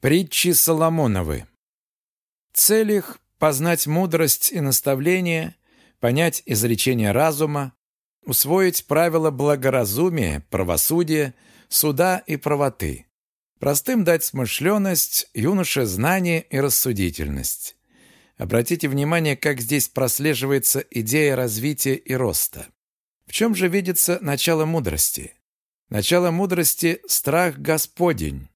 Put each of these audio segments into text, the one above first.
Притчи Соломоновы. Цель их – познать мудрость и наставление, понять изречение разума, усвоить правила благоразумия, правосудия, суда и правоты. Простым дать смышленность, юноше знание и рассудительность. Обратите внимание, как здесь прослеживается идея развития и роста. В чем же видится начало мудрости? Начало мудрости – страх Господень.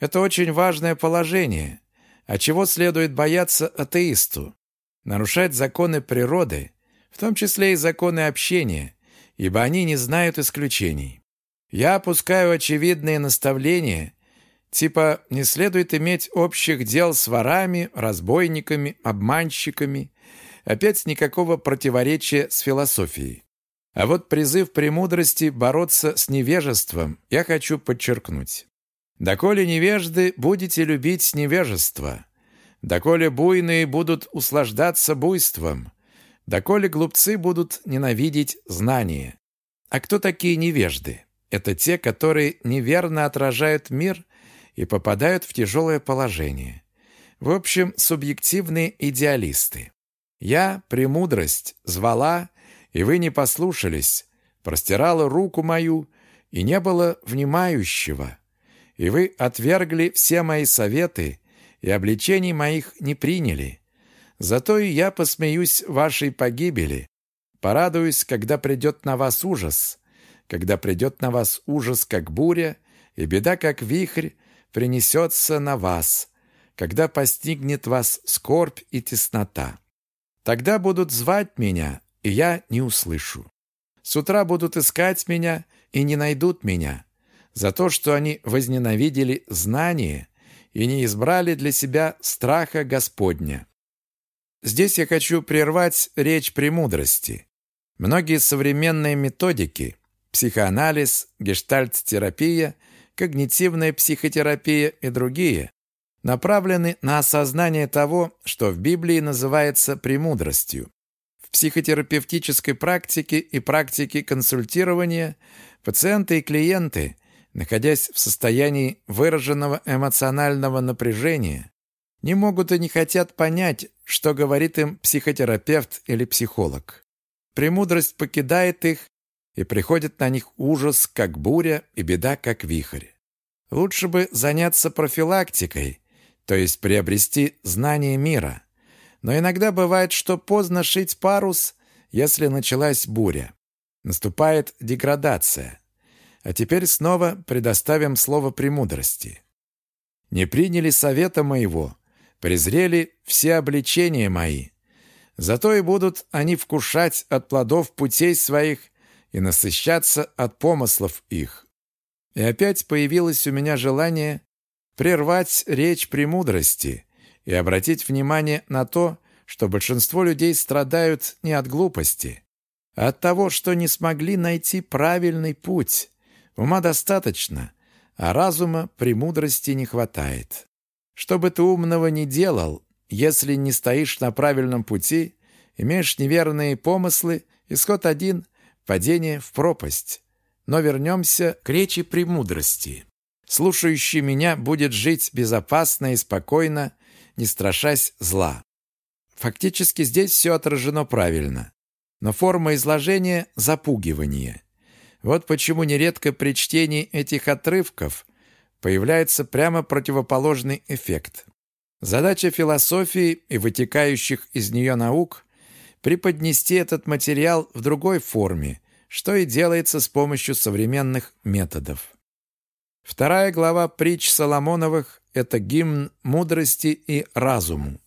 Это очень важное положение. А чего следует бояться атеисту? Нарушать законы природы, в том числе и законы общения, ибо они не знают исключений. Я опускаю очевидные наставления, типа не следует иметь общих дел с ворами, разбойниками, обманщиками, опять никакого противоречия с философией. А вот призыв премудрости бороться с невежеством я хочу подчеркнуть. Доколе невежды будете любить невежество, доколе буйные будут услаждаться буйством, доколе глупцы будут ненавидеть знание. А кто такие невежды? Это те, которые неверно отражают мир и попадают в тяжелое положение. В общем, субъективные идеалисты. Я, премудрость, звала, и вы не послушались, простирала руку мою, и не было внимающего и вы отвергли все мои советы и обличений моих не приняли. Зато и я посмеюсь вашей погибели, порадуюсь, когда придет на вас ужас, когда придет на вас ужас, как буря, и беда, как вихрь, принесется на вас, когда постигнет вас скорбь и теснота. Тогда будут звать меня, и я не услышу. С утра будут искать меня, и не найдут меня за то, что они возненавидели знание и не избрали для себя страха Господня. Здесь я хочу прервать речь премудрости. Многие современные методики – психоанализ, гештальт-терапия, когнитивная психотерапия и другие – направлены на осознание того, что в Библии называется премудростью. В психотерапевтической практике и практике консультирования пациенты и клиенты находясь в состоянии выраженного эмоционального напряжения, не могут и не хотят понять, что говорит им психотерапевт или психолог. Премудрость покидает их, и приходит на них ужас, как буря, и беда, как вихрь. Лучше бы заняться профилактикой, то есть приобрести знание мира. Но иногда бывает, что поздно шить парус, если началась буря. Наступает деградация. А теперь снова предоставим слово премудрости. Не приняли совета моего, презрели все обличения мои. Зато и будут они вкушать от плодов путей своих и насыщаться от помыслов их. И опять появилось у меня желание прервать речь премудрости и обратить внимание на то, что большинство людей страдают не от глупости, а от того, что не смогли найти правильный путь, Ума достаточно, а разума премудрости не хватает. Что бы ты умного ни делал, если не стоишь на правильном пути, имеешь неверные помыслы, исход один — падение в пропасть. Но вернемся к речи премудрости. Слушающий меня будет жить безопасно и спокойно, не страшась зла. Фактически здесь все отражено правильно. Но форма изложения — запугивание. Вот почему нередко при чтении этих отрывков появляется прямо противоположный эффект. Задача философии и вытекающих из нее наук – преподнести этот материал в другой форме, что и делается с помощью современных методов. Вторая глава притч Соломоновых – это гимн мудрости и разуму.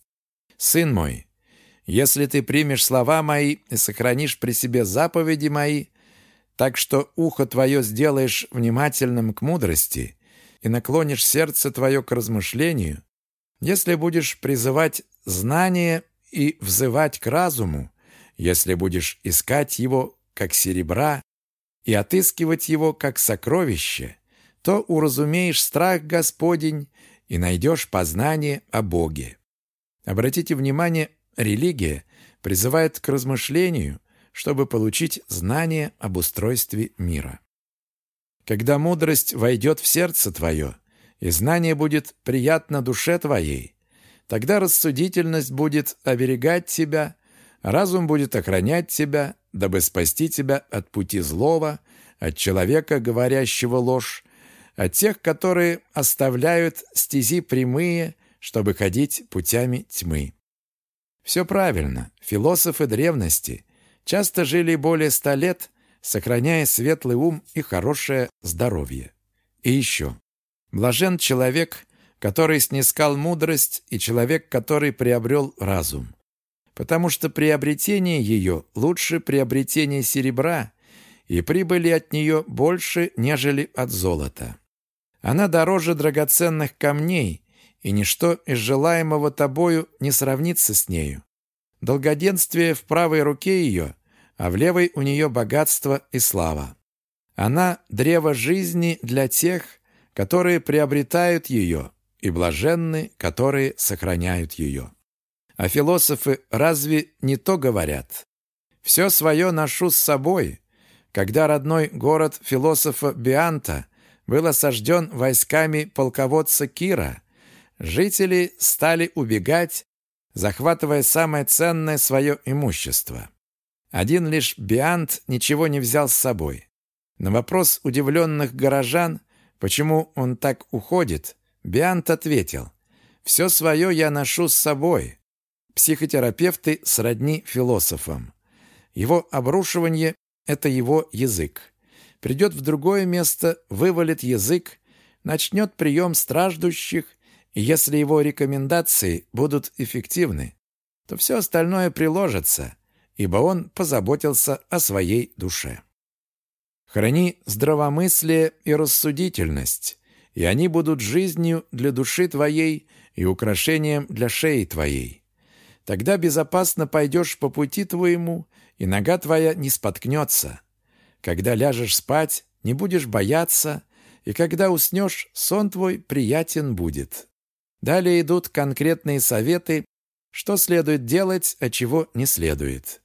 «Сын мой, если ты примешь слова мои и сохранишь при себе заповеди мои, так что ухо твое сделаешь внимательным к мудрости и наклонишь сердце твое к размышлению, если будешь призывать знание и взывать к разуму, если будешь искать его, как серебра, и отыскивать его, как сокровище, то уразумеешь страх Господень и найдешь познание о Боге. Обратите внимание, религия призывает к размышлению, чтобы получить знание об устройстве мира. Когда мудрость войдет в сердце твое, и знание будет приятно душе твоей. Тогда рассудительность будет оберегать тебя, разум будет охранять тебя, дабы спасти тебя от пути злого, от человека, говорящего ложь, от тех, которые оставляют стези прямые, чтобы ходить путями тьмы. Все правильно. Философы древности часто жили более ста лет, сохраняя светлый ум и хорошее здоровье. И еще. Блажен человек, который снискал мудрость, и человек, который приобрел разум. Потому что приобретение ее лучше приобретения серебра, и прибыли от нее больше, нежели от золота. Она дороже драгоценных камней, и ничто из желаемого тобою не сравнится с нею. Долгоденствие в правой руке ее, а в левой у нее богатство и слава. Она – древо жизни для тех, которые приобретают ее, и блаженны, которые сохраняют ее. А философы разве не то говорят? «Все свое ношу с собой», когда родной город философа Бианта был осажден войсками полководца Кира, жители стали убегать, захватывая самое ценное свое имущество. Один лишь Биант ничего не взял с собой. На вопрос удивленных горожан, почему он так уходит, Биант ответил, «Все свое я ношу с собой». Психотерапевты сродни философам. Его обрушивание – это его язык придет в другое место, вывалит язык, начнет прием страждущих, если его рекомендации будут эффективны, то все остальное приложится, ибо он позаботился о своей душе. Храни здравомыслие и рассудительность, и они будут жизнью для души твоей и украшением для шеи твоей. Тогда безопасно пойдешь по пути твоему, и нога твоя не споткнется. Когда ляжешь спать, не будешь бояться, и когда уснешь, сон твой приятен будет. Далее идут конкретные советы, что следует делать, а чего не следует.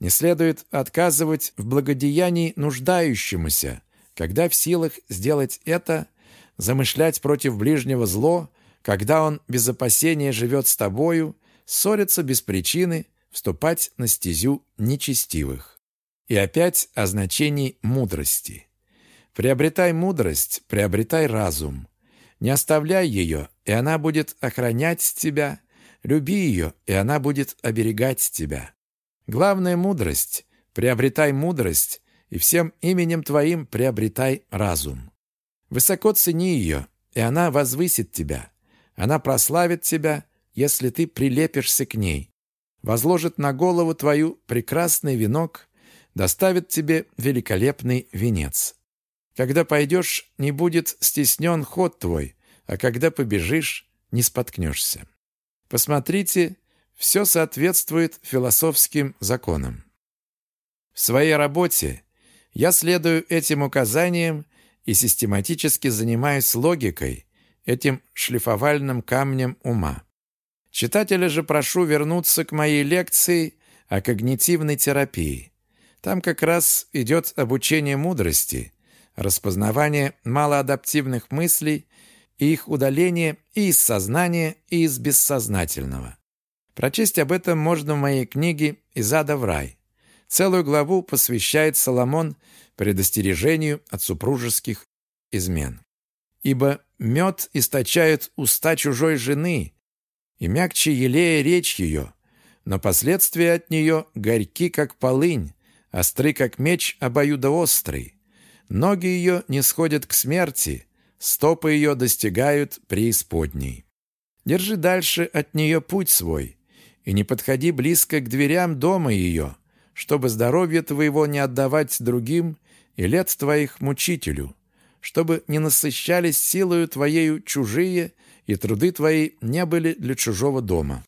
Не следует отказывать в благодеянии нуждающемуся, когда в силах сделать это, замышлять против ближнего зло, когда он без опасения живет с тобою, ссориться без причины, вступать на стезю нечестивых. И опять о значении мудрости. Приобретай мудрость, приобретай разум. Не оставляй ее, и она будет охранять тебя. Люби ее, и она будет оберегать тебя. Главная мудрость – приобретай мудрость, и всем именем твоим приобретай разум. Высоко цени ее, и она возвысит тебя. Она прославит тебя, если ты прилепишься к ней. Возложит на голову твою прекрасный венок доставит тебе великолепный венец. Когда пойдешь, не будет стеснен ход твой, а когда побежишь, не споткнешься. Посмотрите, все соответствует философским законам. В своей работе я следую этим указаниям и систематически занимаюсь логикой, этим шлифовальным камнем ума. Читателя же прошу вернуться к моей лекции о когнитивной терапии. Там как раз идет обучение мудрости, распознавание малоадаптивных мыслей их удаление и из сознания, и из бессознательного. Прочесть об этом можно в моей книге «Из ада в рай». Целую главу посвящает Соломон предостережению от супружеских измен. «Ибо мед источает уста чужой жены, и мягче елея речь ее, но последствия от нее горьки, как полынь, остры, как меч, обоюдоострый. Ноги ее не сходят к смерти, стопы ее достигают преисподней. Держи дальше от нее путь свой, и не подходи близко к дверям дома ее, чтобы здоровье твоего не отдавать другим и лет твоих мучителю, чтобы не насыщались силою твоею чужие, и труды твои не были для чужого дома.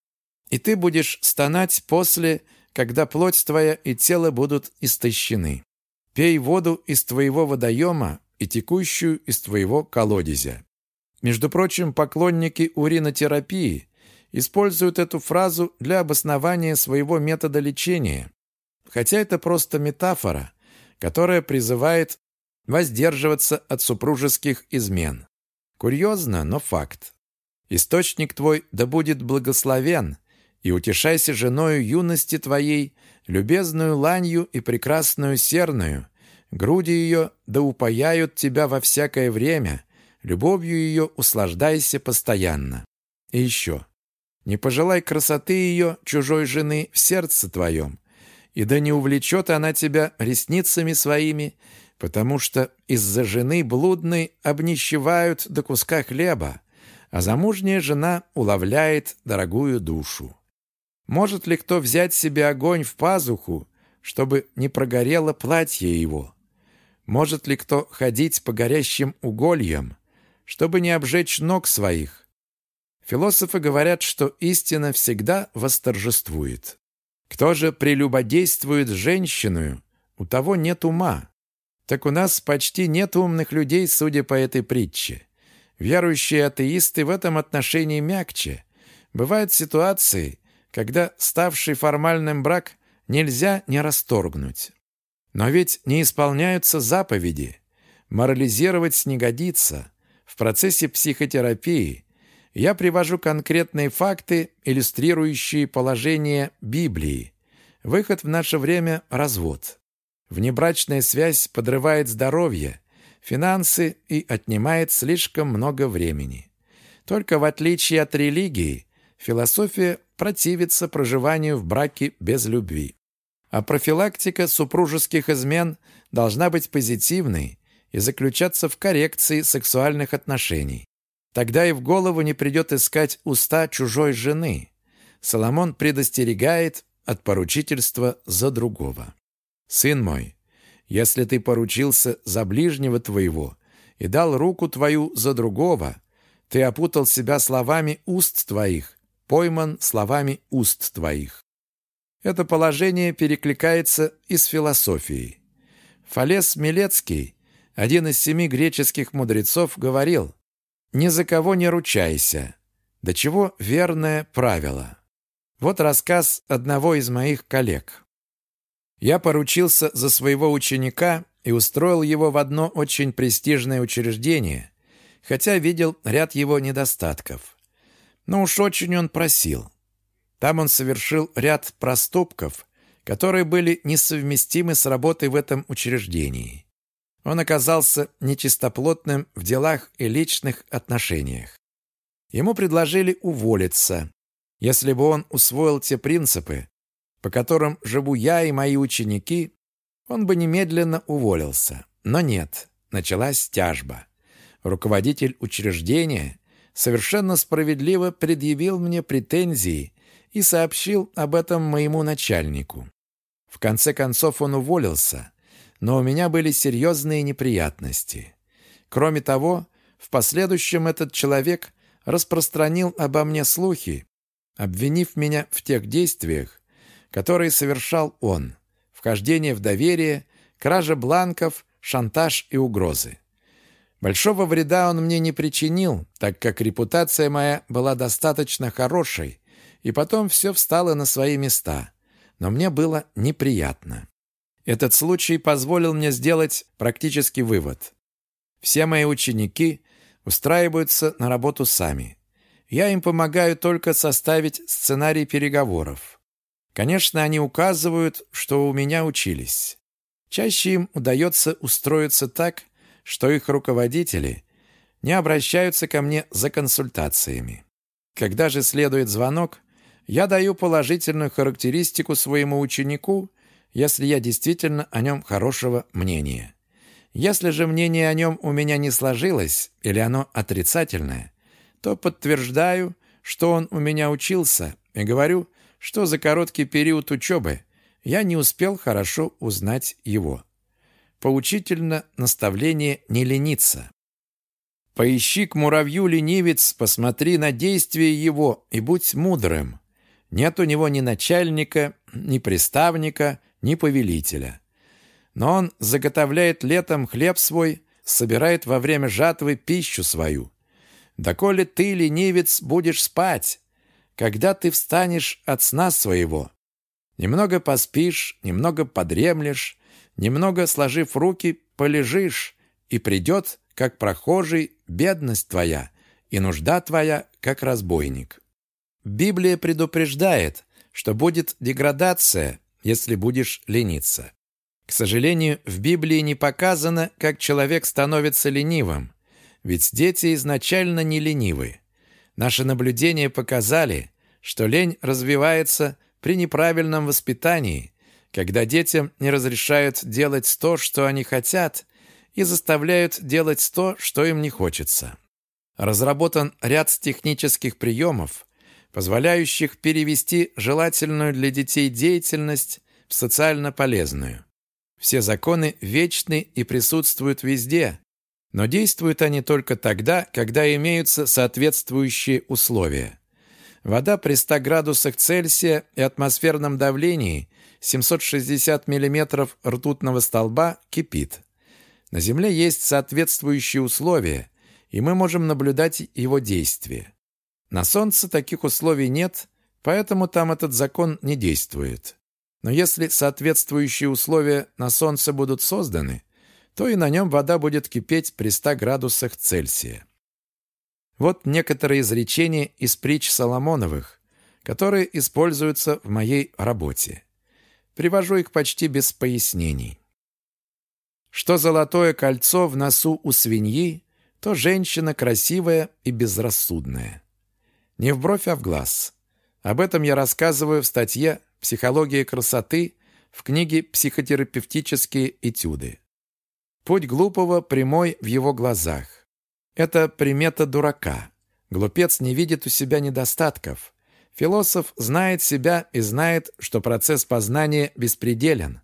И ты будешь стонать после, когда плоть твоя и тело будут истощены. Пей воду из твоего водоема и текущую из твоего колодезя. Между прочим, поклонники уринотерапии используют эту фразу для обоснования своего метода лечения, хотя это просто метафора, которая призывает воздерживаться от супружеских измен. Курьезно, но факт. Источник твой да будет благословен, и утешайся женою юности твоей, любезную ланью и прекрасную серную. Груди ее да упаяют тебя во всякое время, любовью ее услаждайся постоянно. И еще. Не пожелай красоты ее, чужой жены, в сердце твоем, и да не увлечет она тебя ресницами своими, потому что из-за жены блудной обнищевают до куска хлеба, а замужняя жена уловляет дорогую душу. Может ли кто взять себе огонь в пазуху, чтобы не прогорело платье его? Может ли кто ходить по горящим угольям, чтобы не обжечь ног своих? Философы говорят, что истина всегда восторжествует. Кто же прелюбодействует с женщиной, у того нет ума. Так у нас почти нет умных людей, судя по этой притче. Верующие атеисты в этом отношении мягче. Бывают ситуации, когда ставший формальным брак нельзя не расторгнуть. Но ведь не исполняются заповеди. Морализировать не годится. В процессе психотерапии я привожу конкретные факты, иллюстрирующие положение Библии. Выход в наше время – развод. Внебрачная связь подрывает здоровье, финансы и отнимает слишком много времени. Только в отличие от религии, философия противится проживанию в браке без любви. А профилактика супружеских измен должна быть позитивной и заключаться в коррекции сексуальных отношений. Тогда и в голову не придет искать уста чужой жены. Соломон предостерегает от поручительства за другого. «Сын мой, если ты поручился за ближнего твоего и дал руку твою за другого, ты опутал себя словами уст твоих, пойман словами уст твоих. Это положение перекликается и с философией. Фалес Милецкий, один из семи греческих мудрецов, говорил «Ни за кого не ручайся». До чего верное правило. Вот рассказ одного из моих коллег. Я поручился за своего ученика и устроил его в одно очень престижное учреждение, хотя видел ряд его недостатков. Но уж очень он просил. Там он совершил ряд проступков, которые были несовместимы с работой в этом учреждении. Он оказался нечистоплотным в делах и личных отношениях. Ему предложили уволиться, если бы он усвоил те принципы, по которым живу я и мои ученики, он бы немедленно уволился. Но нет, началась тяжба. Руководитель учреждения совершенно справедливо предъявил мне претензии и сообщил об этом моему начальнику. В конце концов он уволился, но у меня были серьезные неприятности. Кроме того, в последующем этот человек распространил обо мне слухи, обвинив меня в тех действиях, которые совершал он, вхождение в доверие, кража бланков, шантаж и угрозы. Большого вреда он мне не причинил, так как репутация моя была достаточно хорошей, и потом все встало на свои места. Но мне было неприятно. Этот случай позволил мне сделать практический вывод. Все мои ученики устраиваются на работу сами. Я им помогаю только составить сценарий переговоров. Конечно, они указывают, что у меня учились. Чаще им удается устроиться так, что их руководители не обращаются ко мне за консультациями. Когда же следует звонок, я даю положительную характеристику своему ученику, если я действительно о нем хорошего мнения. Если же мнение о нем у меня не сложилось или оно отрицательное, то подтверждаю, что он у меня учился, и говорю, что за короткий период учебы я не успел хорошо узнать его. Поучительно наставление не лениться. Поищи к муравью ленивец, посмотри на действие его и будь мудрым. Нет у него ни начальника, ни приставника, ни повелителя. Но он заготовляет летом хлеб свой, собирает во время жатвы пищу свою. Доколе ты, ленивец, будешь спать, когда ты встанешь от сна своего. Немного поспишь, немного подремлешь, Немного сложив руки, полежишь, и придет как прохожий, бедность твоя, и нужда твоя, как разбойник. Библия предупреждает, что будет деградация, если будешь лениться. К сожалению, в Библии не показано, как человек становится ленивым, ведь дети изначально не ленивы. Наши наблюдения показали, что лень развивается при неправильном воспитании, когда детям не разрешают делать то, что они хотят, и заставляют делать то, что им не хочется. Разработан ряд технических приемов, позволяющих перевести желательную для детей деятельность в социально полезную. Все законы вечны и присутствуют везде, но действуют они только тогда, когда имеются соответствующие условия. Вода при 100 градусах Цельсия и атмосферном давлении 760 мм ртутного столба кипит. На Земле есть соответствующие условия, и мы можем наблюдать его действие. На Солнце таких условий нет, поэтому там этот закон не действует. Но если соответствующие условия на Солнце будут созданы, то и на нем вода будет кипеть при 100 градусах Цельсия. Вот некоторые изречения из притч Соломоновых, которые используются в моей работе. Привожу их почти без пояснений. Что золотое кольцо в носу у свиньи, то женщина красивая и безрассудная. Не в бровь, а в глаз. Об этом я рассказываю в статье «Психология красоты» в книге «Психотерапевтические этюды». Путь глупого прямой в его глазах. Это примета дурака. Глупец не видит у себя недостатков. Философ знает себя и знает, что процесс познания беспределен.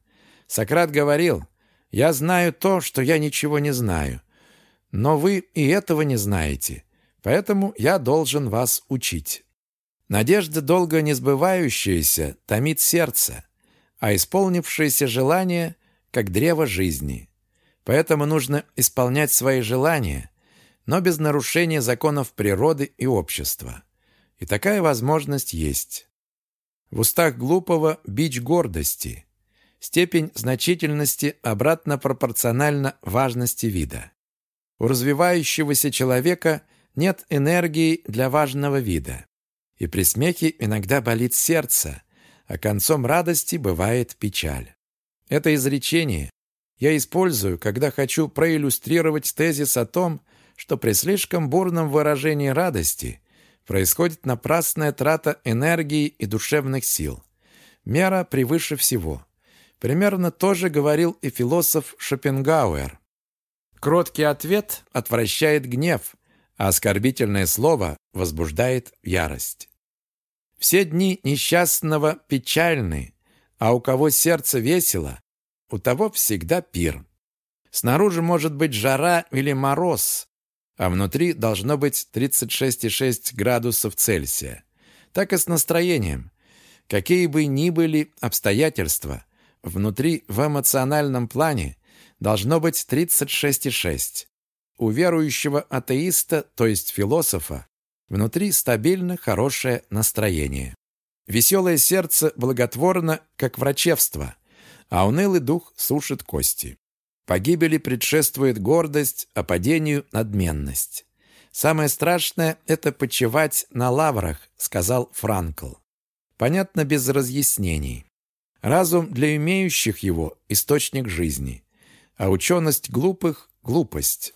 Сократ говорил, «Я знаю то, что я ничего не знаю. Но вы и этого не знаете, поэтому я должен вас учить». Надежда, долго не сбывающаяся, томит сердце, а исполнившееся желание, как древо жизни. Поэтому нужно исполнять свои желания – но без нарушения законов природы и общества. И такая возможность есть. В устах глупого бич гордости. Степень значительности обратно пропорциональна важности вида. У развивающегося человека нет энергии для важного вида. И при смехе иногда болит сердце, а концом радости бывает печаль. Это изречение я использую, когда хочу проиллюстрировать тезис о том, что при слишком бурном выражении радости происходит напрасная трата энергии и душевных сил. Мера превыше всего. Примерно то же говорил и философ Шопенгауэр. Кроткий ответ отвращает гнев, а оскорбительное слово возбуждает ярость. Все дни несчастного печальны, а у кого сердце весело, у того всегда пир. Снаружи может быть жара или мороз, а внутри должно быть 36,6 градусов Цельсия. Так и с настроением. Какие бы ни были обстоятельства, внутри в эмоциональном плане должно быть 36,6. У верующего атеиста, то есть философа, внутри стабильно хорошее настроение. Веселое сердце благотворно, как врачевство, а унылый дух сушит кости. Погибели предшествует гордость, а падению – надменность. «Самое страшное – это почивать на лаврах», – сказал Франкл. Понятно без разъяснений. Разум для имеющих его – источник жизни, а ученость глупых – глупость.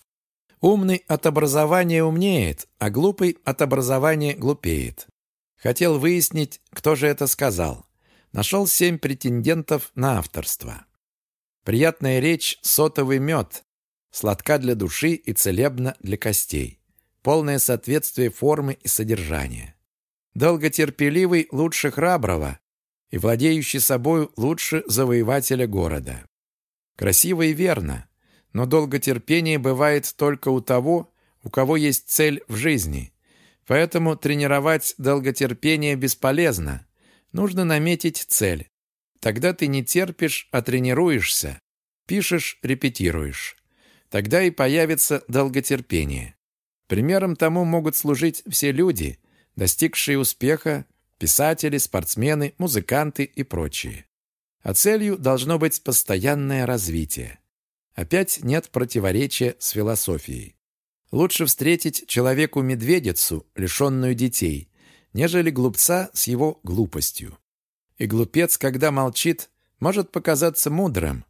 Умный от образования умнеет, а глупый от образования глупеет. Хотел выяснить, кто же это сказал. Нашел семь претендентов на авторство. Приятная речь — сотовый мед, сладка для души и целебна для костей. Полное соответствие формы и содержания. Долготерпеливый лучше храброго и владеющий собою лучше завоевателя города. Красиво и верно, но долготерпение бывает только у того, у кого есть цель в жизни. Поэтому тренировать долготерпение бесполезно. Нужно наметить цель. Тогда ты не терпишь, а тренируешься. Пишешь, репетируешь. Тогда и появится долготерпение. Примером тому могут служить все люди, достигшие успеха, писатели, спортсмены, музыканты и прочие. А целью должно быть постоянное развитие. Опять нет противоречия с философией. Лучше встретить человеку медведицу, лишенную детей, нежели глупца с его глупостью. И глупец, когда молчит, может показаться мудрым,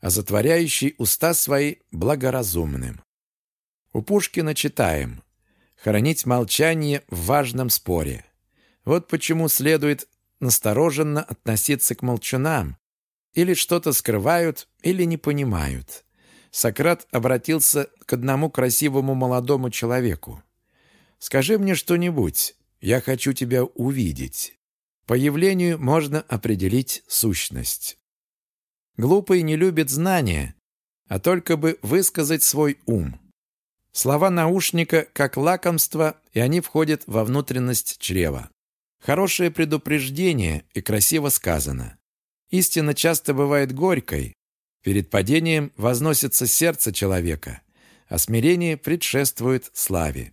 а затворяющий уста свои благоразумным. У Пушкина читаем «Хранить молчание в важном споре». Вот почему следует настороженно относиться к молчунам, или что-то скрывают, или не понимают. Сократ обратился к одному красивому молодому человеку. «Скажи мне что-нибудь, я хочу тебя увидеть». По явлению можно определить сущность. Глупый не любит знания, а только бы высказать свой ум. Слова наушника как лакомство, и они входят во внутренность чрева. Хорошее предупреждение и красиво сказано. Истина часто бывает горькой. Перед падением возносится сердце человека, а смирение предшествует славе.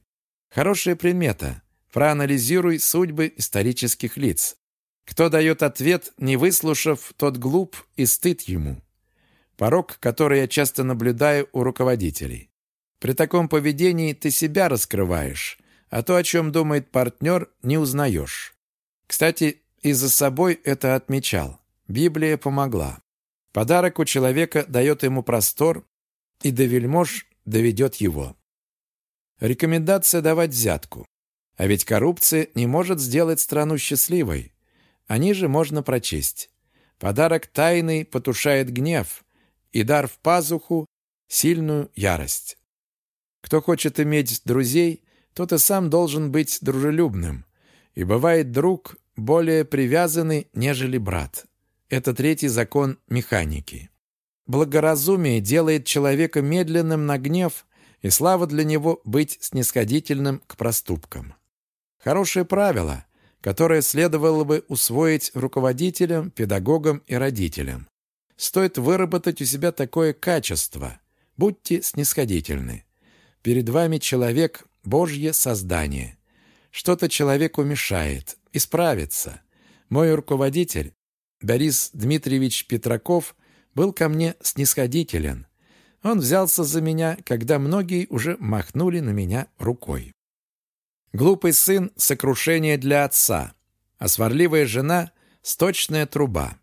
Хорошая примета. Проанализируй судьбы исторических лиц. Кто дает ответ, не выслушав, тот глуп и стыд ему. Порог, который я часто наблюдаю у руководителей. При таком поведении ты себя раскрываешь, а то, о чем думает партнер, не узнаешь. Кстати, и за собой это отмечал. Библия помогла. Подарок у человека дает ему простор, и до вельмож доведет его. Рекомендация давать взятку. А ведь коррупция не может сделать страну счастливой. О ней же можно прочесть. Подарок тайный потушает гнев, и дар в пазуху – сильную ярость. Кто хочет иметь друзей, тот и сам должен быть дружелюбным. И бывает друг более привязанный, нежели брат. Это третий закон механики. Благоразумие делает человека медленным на гнев, и слава для него быть снисходительным к проступкам. Хорошее правило, которое следовало бы усвоить руководителям, педагогам и родителям. Стоит выработать у себя такое качество. Будьте снисходительны. Перед вами человек – Божье создание. Что-то человеку мешает. Исправиться. Мой руководитель Борис Дмитриевич Петраков был ко мне снисходителен. Он взялся за меня, когда многие уже махнули на меня рукой. Глупый сын — сокрушение для отца, а сварливая жена — сточная труба.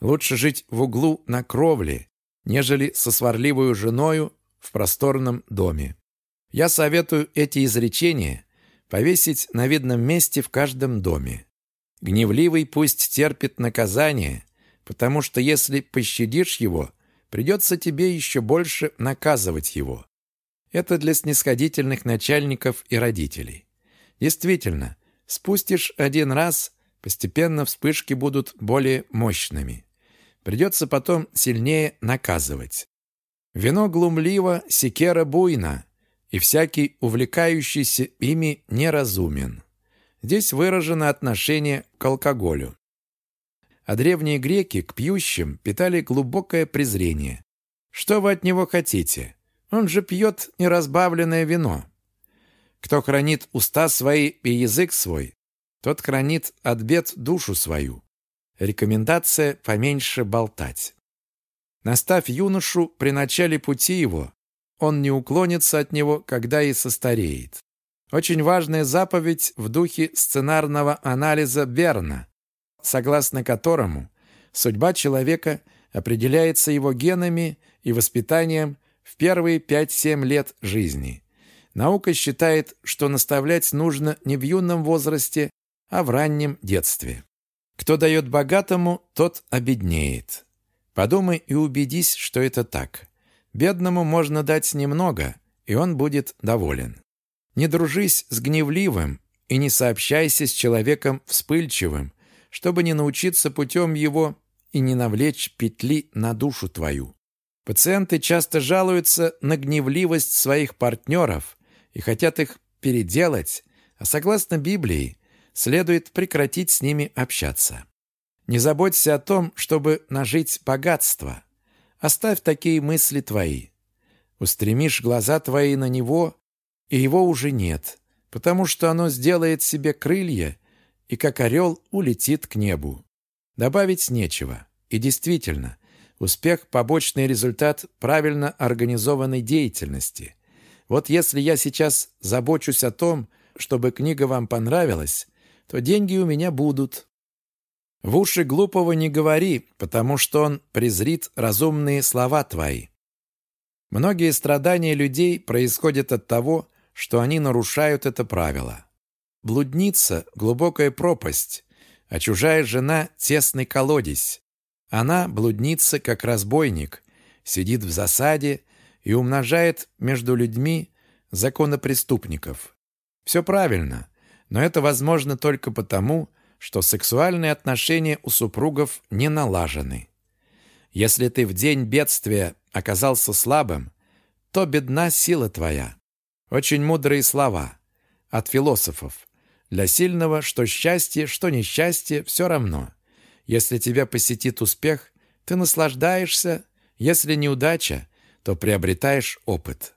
Лучше жить в углу на кровле, нежели со сварливой женою в просторном доме. Я советую эти изречения повесить на видном месте в каждом доме. Гневливый пусть терпит наказание, потому что если пощадишь его, придется тебе еще больше наказывать его. Это для снисходительных начальников и родителей. Действительно, спустишь один раз, постепенно вспышки будут более мощными. Придется потом сильнее наказывать. Вино глумливо, секера буйна, и всякий, увлекающийся ими, неразумен. Здесь выражено отношение к алкоголю. А древние греки к пьющим питали глубокое презрение. Что вы от него хотите? Он же пьет неразбавленное вино. Кто хранит уста свои и язык свой, тот хранит от бед душу свою. Рекомендация поменьше болтать. Наставь юношу при начале пути его, он не уклонится от него, когда и состареет. Очень важная заповедь в духе сценарного анализа Берна, согласно которому судьба человека определяется его генами и воспитанием в первые 5-7 лет жизни. Наука считает, что наставлять нужно не в юном возрасте, а в раннем детстве. Кто дает богатому, тот обеднеет. Подумай и убедись, что это так. Бедному можно дать немного, и он будет доволен. Не дружись с гневливым и не сообщайся с человеком вспыльчивым, чтобы не научиться путем его и не навлечь петли на душу твою. Пациенты часто жалуются на гневливость своих партнеров и хотят их переделать, а согласно Библии следует прекратить с ними общаться. Не заботься о том, чтобы нажить богатство. Оставь такие мысли твои. Устремишь глаза твои на него, и его уже нет, потому что оно сделает себе крылья и, как орел, улетит к небу. Добавить нечего. И действительно, Успех – побочный результат правильно организованной деятельности. Вот если я сейчас забочусь о том, чтобы книга вам понравилась, то деньги у меня будут. В уши глупого не говори, потому что он презрит разумные слова твои. Многие страдания людей происходят от того, что они нарушают это правило. Блудница – глубокая пропасть, а чужая жена – тесный колодец. Она, блудница, как разбойник, сидит в засаде и умножает между людьми законопреступников. Все правильно, но это возможно только потому, что сексуальные отношения у супругов не налажены. Если ты в день бедствия оказался слабым, то бедна сила твоя. Очень мудрые слова от философов. Для сильного что счастье, что несчастье, все равно. Если тебя посетит успех, ты наслаждаешься, если неудача, то приобретаешь опыт.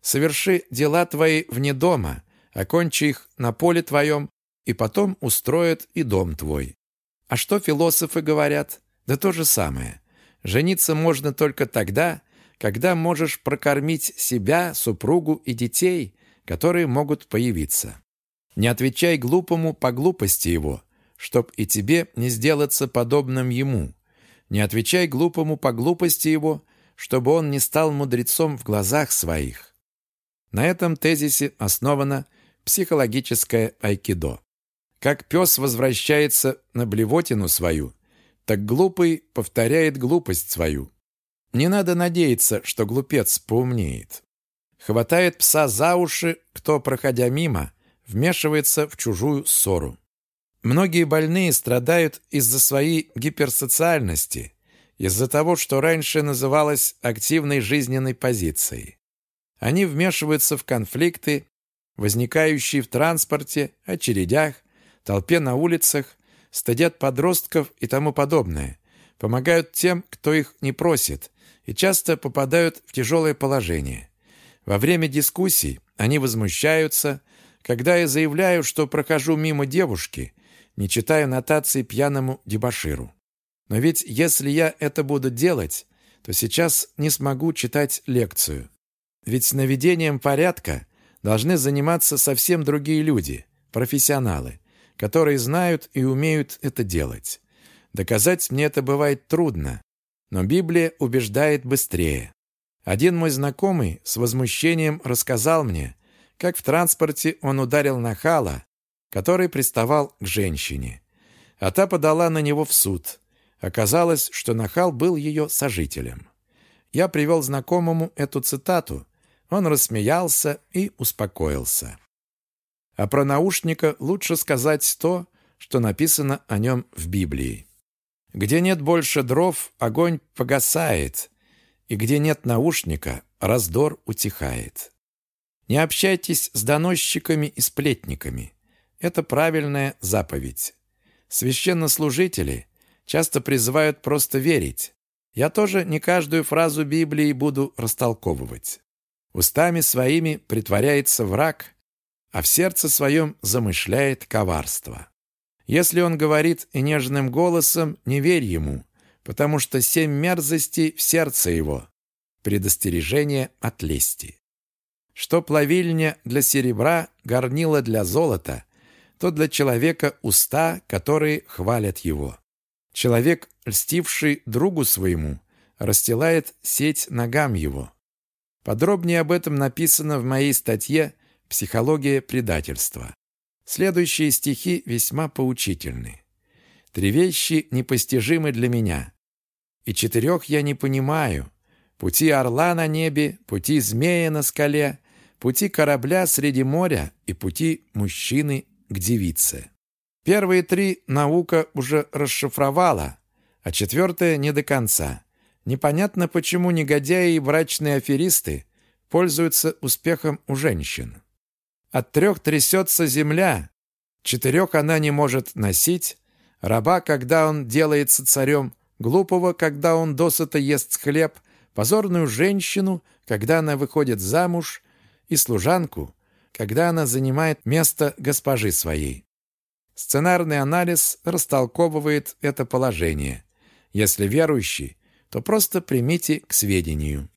Соверши дела твои вне дома, окончи их на поле твоем, и потом устроят и дом твой. А что философы говорят? Да то же самое. Жениться можно только тогда, когда можешь прокормить себя, супругу и детей, которые могут появиться. Не отвечай глупому по глупости его, чтоб и тебе не сделаться подобным ему. Не отвечай глупому по глупости его, чтобы он не стал мудрецом в глазах своих. На этом тезисе основано психологическое айкидо. Как пес возвращается на блевотину свою, так глупый повторяет глупость свою. Не надо надеяться, что глупец поумнеет. Хватает пса за уши, кто, проходя мимо, вмешивается в чужую ссору. Многие больные страдают из-за своей гиперсоциальности, из-за того, что раньше называлось активной жизненной позицией. Они вмешиваются в конфликты, возникающие в транспорте, очередях, толпе на улицах, стыдят подростков и тому подобное, помогают тем, кто их не просит, и часто попадают в тяжелое положение. Во время дискуссий они возмущаются, когда я заявляю, что прохожу мимо девушки, не читая нотации пьяному дебоширу. Но ведь если я это буду делать, то сейчас не смогу читать лекцию. Ведь наведением порядка должны заниматься совсем другие люди, профессионалы, которые знают и умеют это делать. Доказать мне это бывает трудно, но Библия убеждает быстрее. Один мой знакомый с возмущением рассказал мне, как в транспорте он ударил нахала, который приставал к женщине. А та подала на него в суд. Оказалось, что нахал был ее сожителем. Я привел знакомому эту цитату. Он рассмеялся и успокоился. А про наушника лучше сказать то, что написано о нем в Библии. Где нет больше дров, огонь погасает, и где нет наушника, раздор утихает. Не общайтесь с доносчиками и сплетниками. Это правильная заповедь. Священнослужители часто призывают просто верить. Я тоже не каждую фразу Библии буду растолковывать. Устами своими притворяется враг, а в сердце своем замышляет коварство. Если он говорит нежным голосом, не верь ему, потому что семь мерзостей в сердце его. Предостережение от лести. Что плавильня для серебра, горнила для золота, то для человека уста, которые хвалят его. Человек, льстивший другу своему, расстилает сеть ногам его. Подробнее об этом написано в моей статье «Психология предательства». Следующие стихи весьма поучительны. «Три вещи непостижимы для меня, и четырех я не понимаю. Пути орла на небе, пути змея на скале, пути корабля среди моря и пути мужчины к девице». Первые три наука уже расшифровала, а четвертая не до конца. Непонятно, почему негодяи и брачные аферисты пользуются успехом у женщин. От трех трясется земля, четырех она не может носить, раба, когда он делается царем, глупого, когда он досыта ест хлеб, позорную женщину, когда она выходит замуж, и служанку, когда она занимает место госпожи своей. Сценарный анализ растолковывает это положение. Если верующий то просто примите к сведению.